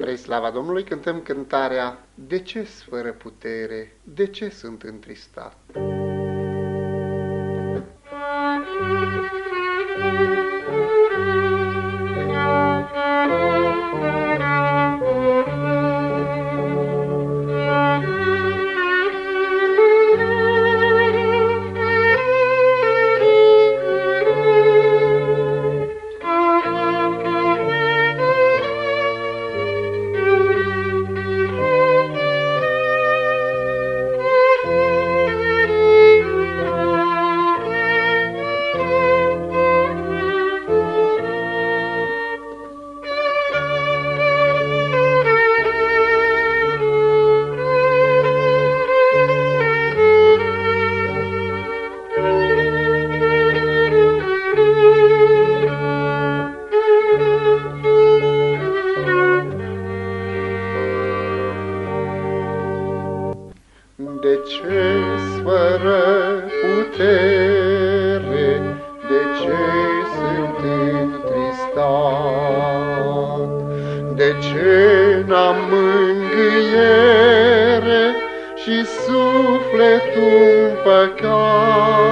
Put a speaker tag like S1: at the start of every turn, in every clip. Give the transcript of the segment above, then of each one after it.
S1: Spre slava Domnului cântăm cântarea De ce fără putere, de ce sunt întristat? De ce fără putere, de ce sunt întristat? De ce n-am mângâiere și sufletul păcat?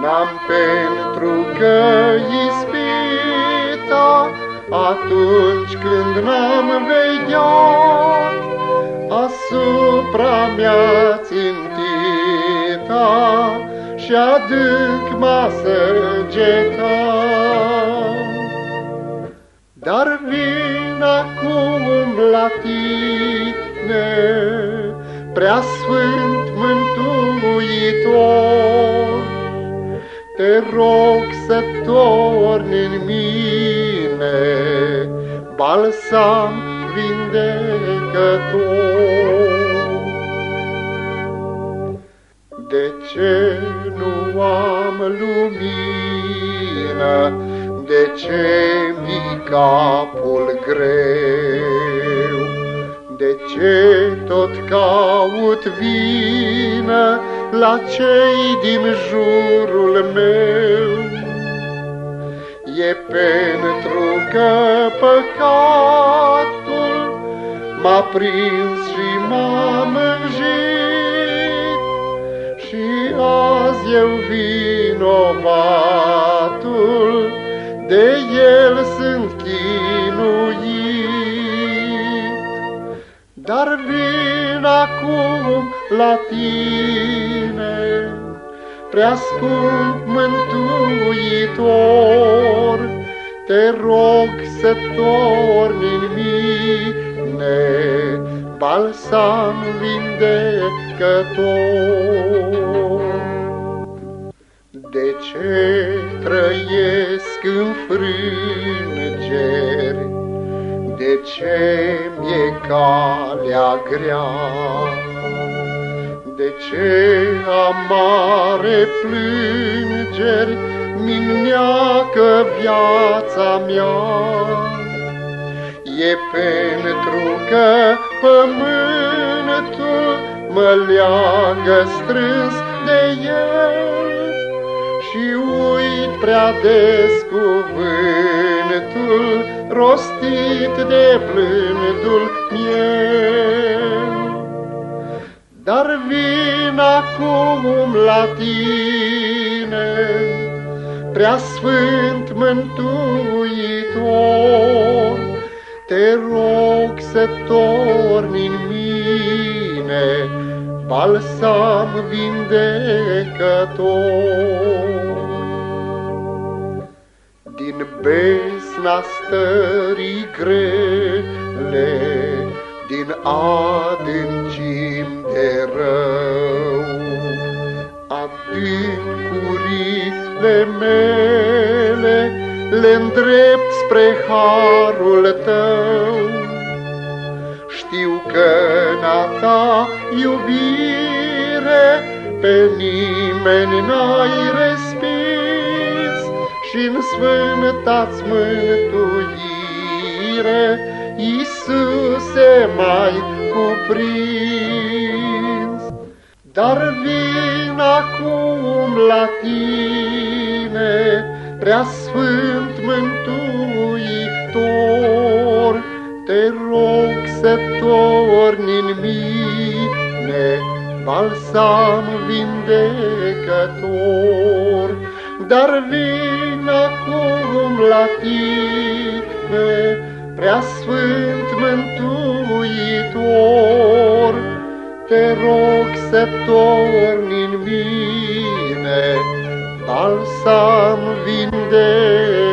S1: N-am pentru că ispita atunci când n-am vegheat asupra mea țintita și adânc m-a Dar vin acum la tine, prea sfânt mântuitor, te rog să torni în mine balsam vindecător. De ce nu am lumină? De ce mi capul greu? De ce tot caut vină la cei din jurul meu? E pentru că păcat m-a prins și m-a mânjit și azi eu vinovatul, de el sunt chinuit. Dar vin acum la tine, prea scump mântuitor, te rog să torni în mine balsam vindecător. De ce trăiesc în frângeri? De ce mi-e calea grea? De ce amare plângeri minneacă viața mea? E pentru că pământul mă leagă strâns de el și uit prea des cuvântul rostit de blândul miel. Dar vin acum la tine, prea sfânt mântuitor, te rog să torni în mine balsam vindecător. Din besna stării grele, din adâncim de rău, adâncurile mele le îndrept spre harul tău. Știu că în a ta iubire pe nimeni n-ai respins și-n sfânta-ți mântuire, Iisuse, mai cuprins. Dar vin acum la tine, prea sfânt mântuitor, Te rog să torni în mine balsam vindecător, dar vin acum la tine, prea sfânt mântuitor. Te rog să torni în mine balsam vindecător.